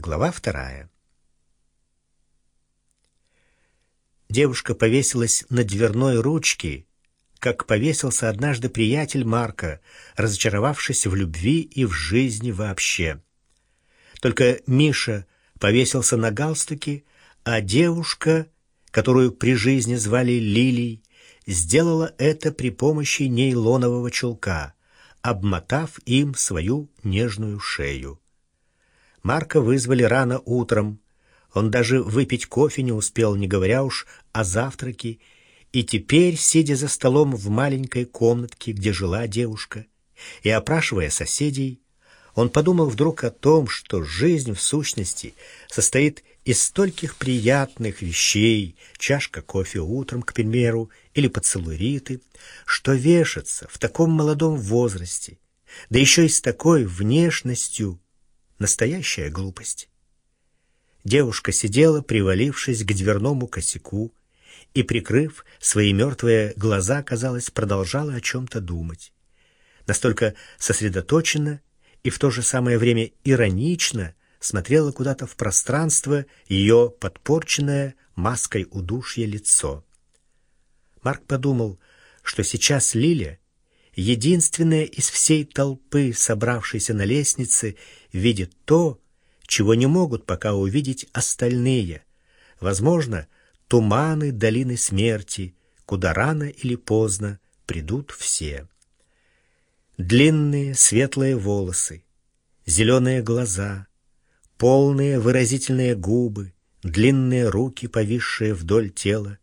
Глава вторая. Девушка повесилась на дверной ручке, как повесился однажды приятель Марка, разочаровавшись в любви и в жизни вообще. Только Миша повесился на галстуке, а девушка, которую при жизни звали Лилией, сделала это при помощи нейлонового чулка, обмотав им свою нежную шею. Марка вызвали рано утром. Он даже выпить кофе не успел, не говоря уж о завтраке, и теперь, сидя за столом в маленькой комнатке, где жила девушка, и опрашивая соседей, он подумал вдруг о том, что жизнь в сущности состоит из стольких приятных вещей, чашка кофе утром, к примеру, или поцелуй Риты, что вешаться в таком молодом возрасте, да еще и с такой внешностью, настоящая глупость. Девушка сидела, привалившись к дверному косяку, и, прикрыв свои мертвые глаза, казалось, продолжала о чем-то думать. Настолько сосредоточенно и в то же самое время иронично смотрела куда-то в пространство ее подпорченное маской удушья лицо. Марк подумал, что сейчас Лиля, единственная из всей толпы, собравшейся на лестнице, видит то, чего не могут пока увидеть остальные. Возможно, туманы долины смерти, куда рано или поздно придут все. Длинные светлые волосы, зеленые глаза, полные выразительные губы, длинные руки, повисшие вдоль тела,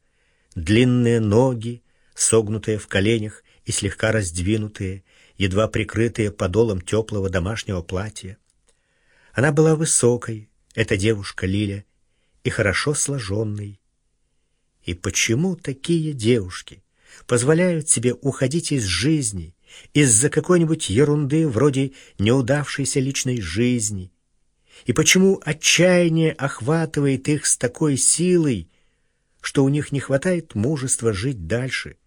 длинные ноги, согнутые в коленях и слегка раздвинутые, едва прикрытые подолом теплого домашнего платья. Она была высокой, эта девушка Лиля, и хорошо сложенной. И почему такие девушки позволяют себе уходить из жизни, из-за какой-нибудь ерунды вроде неудавшейся личной жизни? И почему отчаяние охватывает их с такой силой, что у них не хватает мужества жить дальше?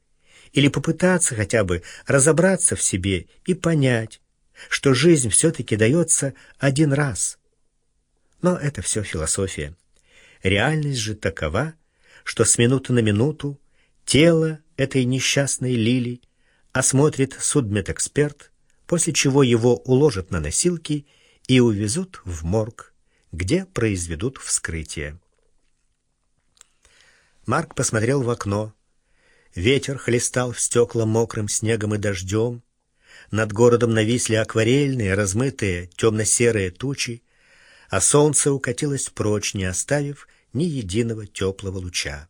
Или попытаться хотя бы разобраться в себе и понять, что жизнь все-таки дается один раз? Но это все философия. Реальность же такова, что с минуты на минуту тело этой несчастной Лили осмотрит судмедэксперт, после чего его уложат на носилки и увезут в морг, где произведут вскрытие. Марк посмотрел в окно. Ветер хлестал в стекла мокрым снегом и дождем. Над городом нависли акварельные, размытые, темно-серые тучи, а солнце укатилось прочь, не оставив ни единого теплого луча.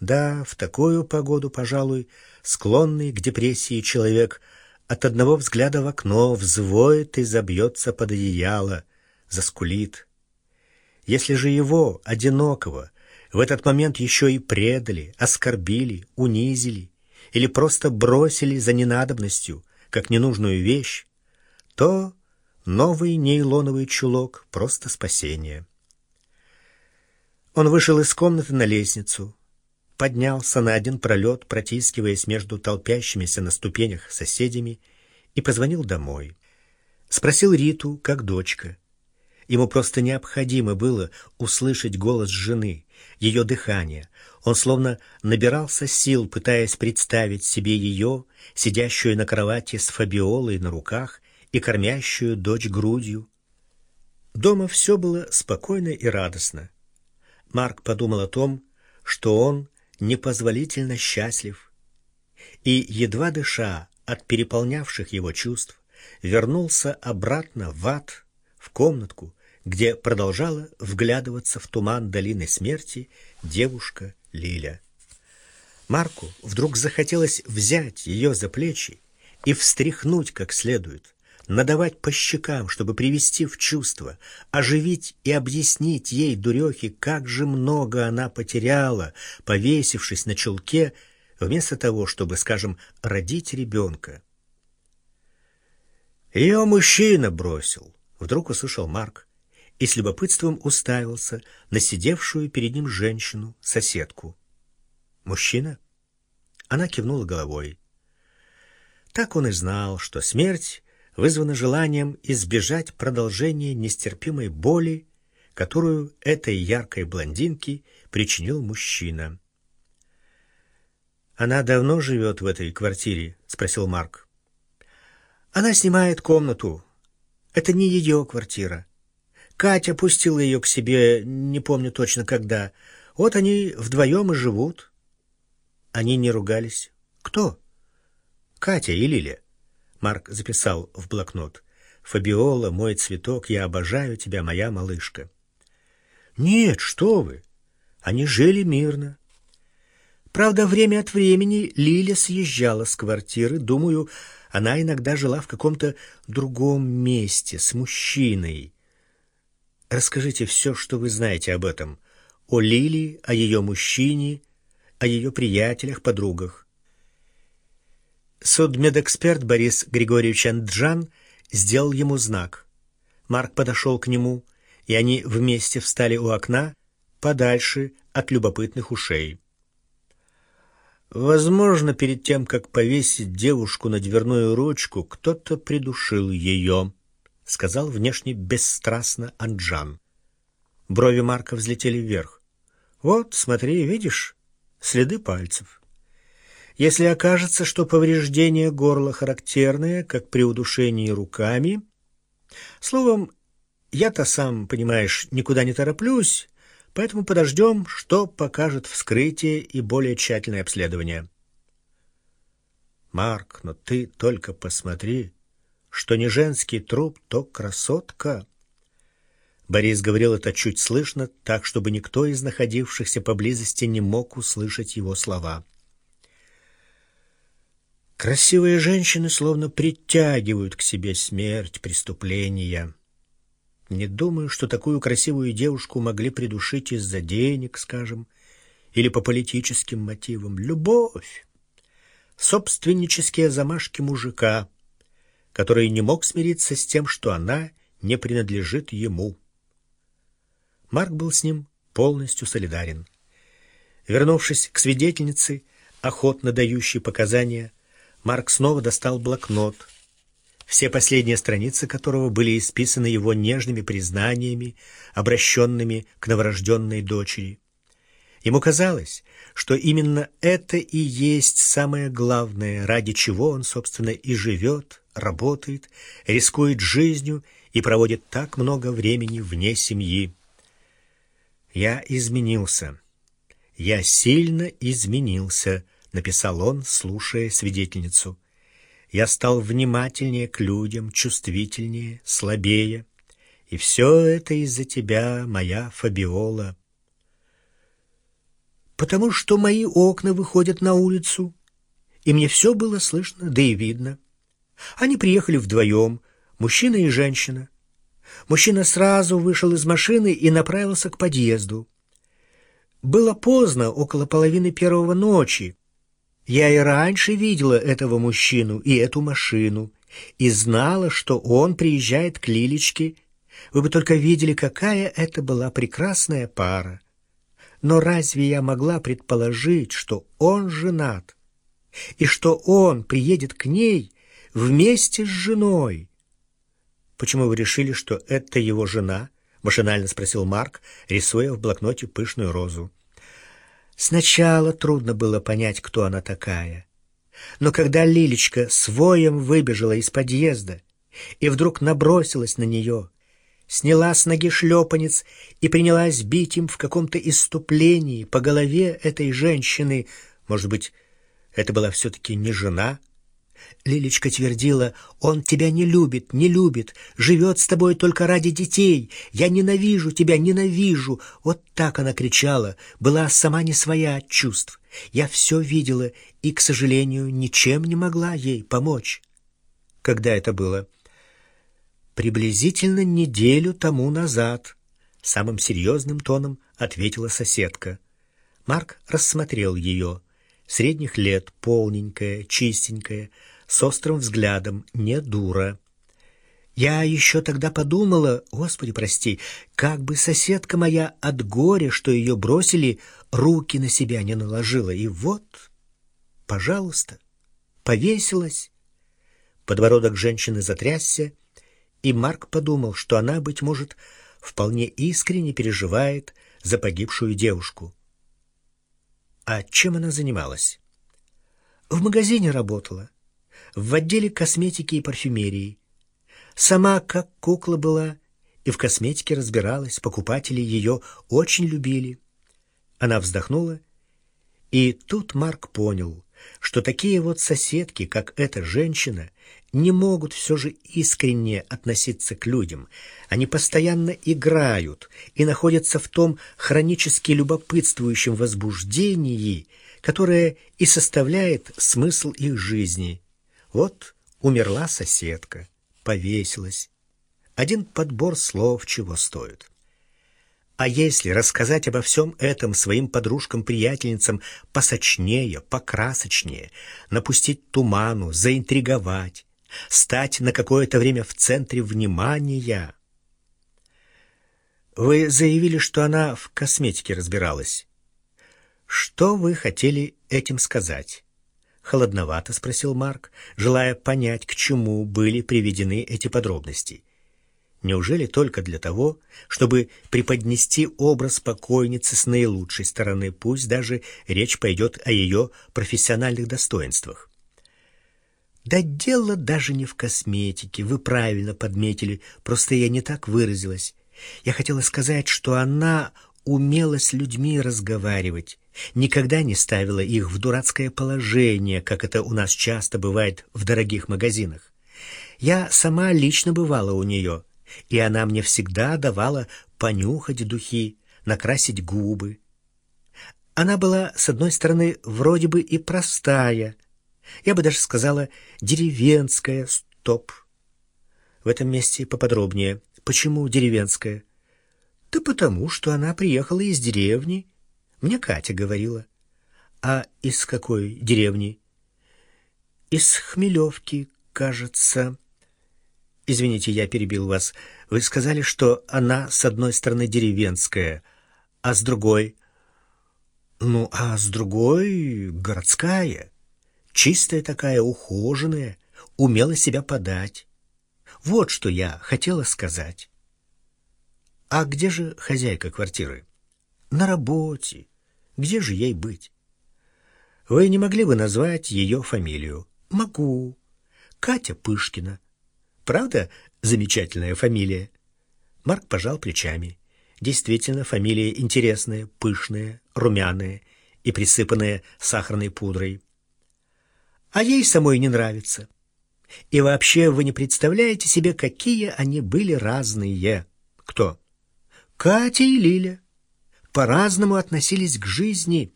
Да, в такую погоду, пожалуй, склонный к депрессии человек от одного взгляда в окно взвоет и забьется под одеяло, заскулит. Если же его, одинокого, в этот момент еще и предали, оскорбили, унизили или просто бросили за ненадобностью, как ненужную вещь, то новый нейлоновый чулок — просто спасение. Он вышел из комнаты на лестницу, поднялся на один пролет, протискиваясь между толпящимися на ступенях соседями, и позвонил домой. Спросил Риту, как дочка. Ему просто необходимо было услышать голос жены, ее дыхание. Он словно набирался сил, пытаясь представить себе ее, сидящую на кровати с Фабиолой на руках и кормящую дочь грудью. Дома все было спокойно и радостно. Марк подумал о том, что он непозволительно счастлив, и, едва дыша от переполнявших его чувств, вернулся обратно в ад, в комнатку, где продолжала вглядываться в туман долины смерти девушка Лиля. Марку вдруг захотелось взять ее за плечи и встряхнуть как следует, надавать по щекам, чтобы привести в чувство, оживить и объяснить ей, дурехе, как же много она потеряла, повесившись на чулке, вместо того, чтобы, скажем, родить ребенка. Ее мужчина бросил, вдруг услышал Марк и с любопытством уставился на сидевшую перед ним женщину, соседку. «Мужчина?» Она кивнула головой. Так он и знал, что смерть вызвано желанием избежать продолжения нестерпимой боли, которую этой яркой блондинке причинил мужчина. «Она давно живет в этой квартире?» — спросил Марк. «Она снимает комнату. Это не ее квартира. Катя пустила ее к себе, не помню точно когда. Вот они вдвоем и живут». Они не ругались. «Кто?» «Катя и Лиля». Марк записал в блокнот. «Фабиола, мой цветок, я обожаю тебя, моя малышка». «Нет, что вы!» Они жили мирно. Правда, время от времени Лиля съезжала с квартиры. Думаю, она иногда жила в каком-то другом месте, с мужчиной. Расскажите все, что вы знаете об этом. О Лилии, о ее мужчине, о ее приятелях, подругах. Судмедэксперт Борис Григорьевич Анджан сделал ему знак. Марк подошел к нему, и они вместе встали у окна, подальше от любопытных ушей. Возможно, перед тем, как повесить девушку на дверную ручку, кто-то придушил ее, — сказал внешне бесстрастно Анджан. Брови Марка взлетели вверх. Вот, смотри, видишь, следы пальцев. Если окажется, что повреждение горла характерное, как при удушении руками... Словом, я-то сам, понимаешь, никуда не тороплюсь, Поэтому подождем, что покажет вскрытие и более тщательное обследование. Марк, но ты только посмотри, что не женский труп, то красотка. Борис говорил это чуть слышно, так, чтобы никто из находившихся поблизости не мог услышать его слова. Красивые женщины словно притягивают к себе смерть, преступления. Не думаю, что такую красивую девушку могли придушить из-за денег, скажем, или по политическим мотивам. Любовь. Собственнические замашки мужика, который не мог смириться с тем, что она не принадлежит ему. Марк был с ним полностью солидарен. Вернувшись к свидетельнице, охотно дающей показания, Марк снова достал блокнот — все последние страницы которого были исписаны его нежными признаниями, обращенными к новорожденной дочери. Ему казалось, что именно это и есть самое главное, ради чего он, собственно, и живет, работает, рискует жизнью и проводит так много времени вне семьи. «Я изменился. Я сильно изменился», — написал он, слушая свидетельницу. Я стал внимательнее к людям, чувствительнее, слабее. И все это из-за тебя, моя Фабиола. Потому что мои окна выходят на улицу, и мне все было слышно, да и видно. Они приехали вдвоем, мужчина и женщина. Мужчина сразу вышел из машины и направился к подъезду. Было поздно, около половины первого ночи, я и раньше видела этого мужчину и эту машину, и знала, что он приезжает к Лилечке. Вы бы только видели, какая это была прекрасная пара. Но разве я могла предположить, что он женат, и что он приедет к ней вместе с женой? Почему вы решили, что это его жена? Машинально спросил Марк, рисуя в блокноте пышную розу. Сначала трудно было понять, кто она такая. Но когда Лилечка с воем выбежала из подъезда и вдруг набросилась на нее, сняла с ноги шлепанец и принялась бить им в каком-то иступлении по голове этой женщины, может быть, это была все-таки не жена, Лилечка твердила, «Он тебя не любит, не любит, живет с тобой только ради детей. Я ненавижу тебя, ненавижу!» Вот так она кричала, была сама не своя от чувств. Я все видела и, к сожалению, ничем не могла ей помочь. Когда это было? Приблизительно неделю тому назад, самым серьезным тоном ответила соседка. Марк рассмотрел ее. Средних лет, полненькая, чистенькая, с острым взглядом, не дура. Я еще тогда подумала, Господи, прости, как бы соседка моя от горя, что ее бросили, руки на себя не наложила. И вот, пожалуйста, повесилась. Подбородок женщины затрясся, и Марк подумал, что она, быть может, вполне искренне переживает за погибшую девушку. А чем она занималась? В магазине работала, в отделе косметики и парфюмерии. Сама как кукла была и в косметике разбиралась, покупатели ее очень любили. Она вздохнула, и тут Марк понял, что такие вот соседки, как эта женщина, не могут все же искренне относиться к людям. Они постоянно играют и находятся в том хронически любопытствующем возбуждении, которое и составляет смысл их жизни. Вот умерла соседка, повесилась. Один подбор слов чего стоит. А если рассказать обо всем этом своим подружкам-приятельницам посочнее, покрасочнее, напустить туману, заинтриговать, стать на какое-то время в центре внимания. Вы заявили, что она в косметике разбиралась. Что вы хотели этим сказать? Холодновато спросил Марк, желая понять, к чему были приведены эти подробности. Неужели только для того, чтобы преподнести образ покойницы с наилучшей стороны, пусть даже речь пойдет о ее профессиональных достоинствах? Да дело даже не в косметике, вы правильно подметили, просто я не так выразилась. Я хотела сказать, что она умела с людьми разговаривать, никогда не ставила их в дурацкое положение, как это у нас часто бывает в дорогих магазинах. Я сама лично бывала у нее — и она мне всегда давала понюхать духи, накрасить губы. Она была, с одной стороны, вроде бы и простая, я бы даже сказала, деревенская, стоп. В этом месте поподробнее. Почему деревенская? Да потому, что она приехала из деревни. Мне Катя говорила. А из какой деревни? Из Хмелевки, кажется. Извините, я перебил вас. Вы сказали, что она с одной стороны деревенская, а с другой... Ну, а с другой городская. Чистая такая, ухоженная, умела себя подать. Вот что я хотела сказать. А где же хозяйка квартиры? На работе. Где же ей быть? Вы не могли бы назвать ее фамилию? Могу. Катя Пышкина. Правда, замечательная фамилия? Марк пожал плечами. Действительно, фамилия интересная, пышная, румяная и присыпанная сахарной пудрой. А ей самой не нравится. И вообще вы не представляете себе, какие они были разные. Кто? Катя и Лиля. По-разному относились к жизни.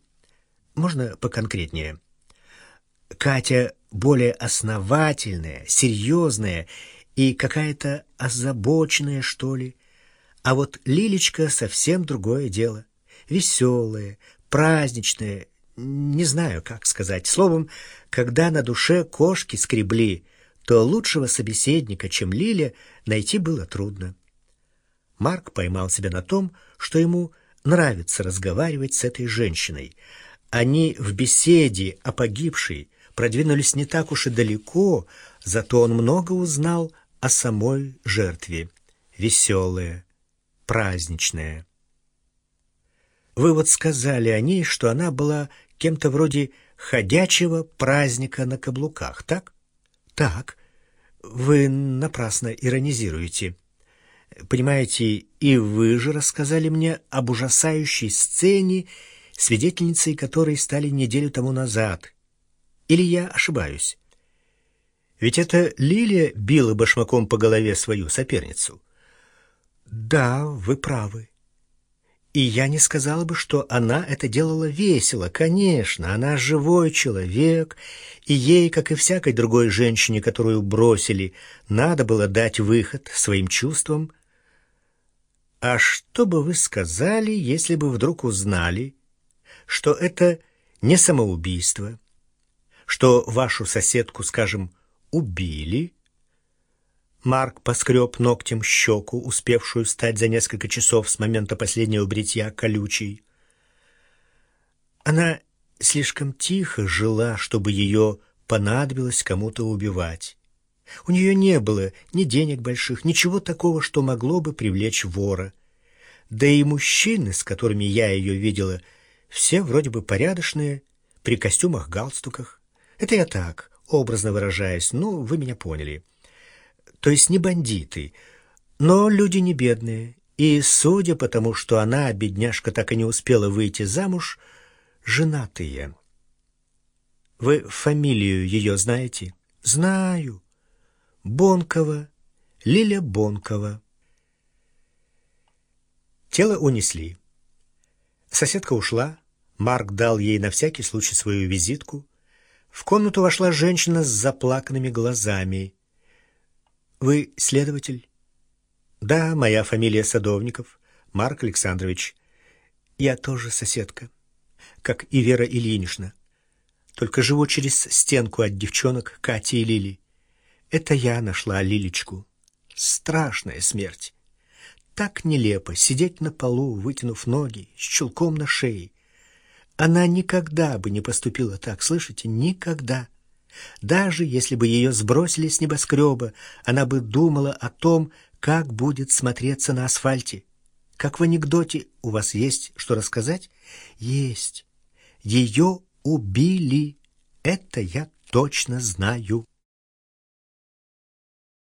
Можно поконкретнее? Катя более основательная, серьезная и какая-то озабоченная, что ли. А вот Лилечка совсем другое дело. Веселая, праздничная, не знаю, как сказать. Словом, когда на душе кошки скребли, то лучшего собеседника, чем Лиля, найти было трудно. Марк поймал себя на том, что ему нравится разговаривать с этой женщиной. Они в беседе о погибшей продвинулись не так уж и далеко, зато он много узнал о самой жертве, веселая, праздничная. Вы вот сказали о ней, что она была кем-то вроде ходячего праздника на каблуках, так? Так. Вы напрасно иронизируете. Понимаете, и вы же рассказали мне об ужасающей сцене, свидетельницей которой стали неделю тому назад. Или я ошибаюсь? Ведь это Лилия била башмаком по голове свою соперницу. Да, вы правы. И я не сказала бы, что она это делала весело. Конечно, она живой человек, и ей, как и всякой другой женщине, которую бросили, надо было дать выход своим чувствам. А что бы вы сказали, если бы вдруг узнали, что это не самоубийство, что вашу соседку, скажем, убили?» Марк поскреб ногтем щеку, успевшую стать за несколько часов с момента последнего бритья колючей. Она слишком тихо жила, чтобы ее понадобилось кому-то убивать. У нее не было ни денег больших, ничего такого, что могло бы привлечь вора. Да и мужчины, с которыми я ее видела, все вроде бы порядочные, при костюмах-галстуках. Это я так, образно выражаясь, ну, вы меня поняли. То есть не бандиты, но люди не бедные. И, судя по тому, что она, бедняжка, так и не успела выйти замуж, женатые. Вы фамилию ее знаете? Знаю. Бонкова, Лиля Бонкова. Тело унесли. Соседка ушла. Марк дал ей на всякий случай свою визитку. В комнату вошла женщина с заплаканными глазами. «Вы следователь?» «Да, моя фамилия Садовников, Марк Александрович. Я тоже соседка, как и Вера Ильинична. Только живу через стенку от девчонок Кати и Лили. Это я нашла Лилечку. Страшная смерть. Так нелепо сидеть на полу, вытянув ноги, с чулком на шее. Она никогда бы не поступила так, слышите? Никогда. Даже если бы ее сбросили с небоскреба, она бы думала о том, как будет смотреться на асфальте. Как в анекдоте у вас есть что рассказать? Есть. Ее убили. Это я точно знаю.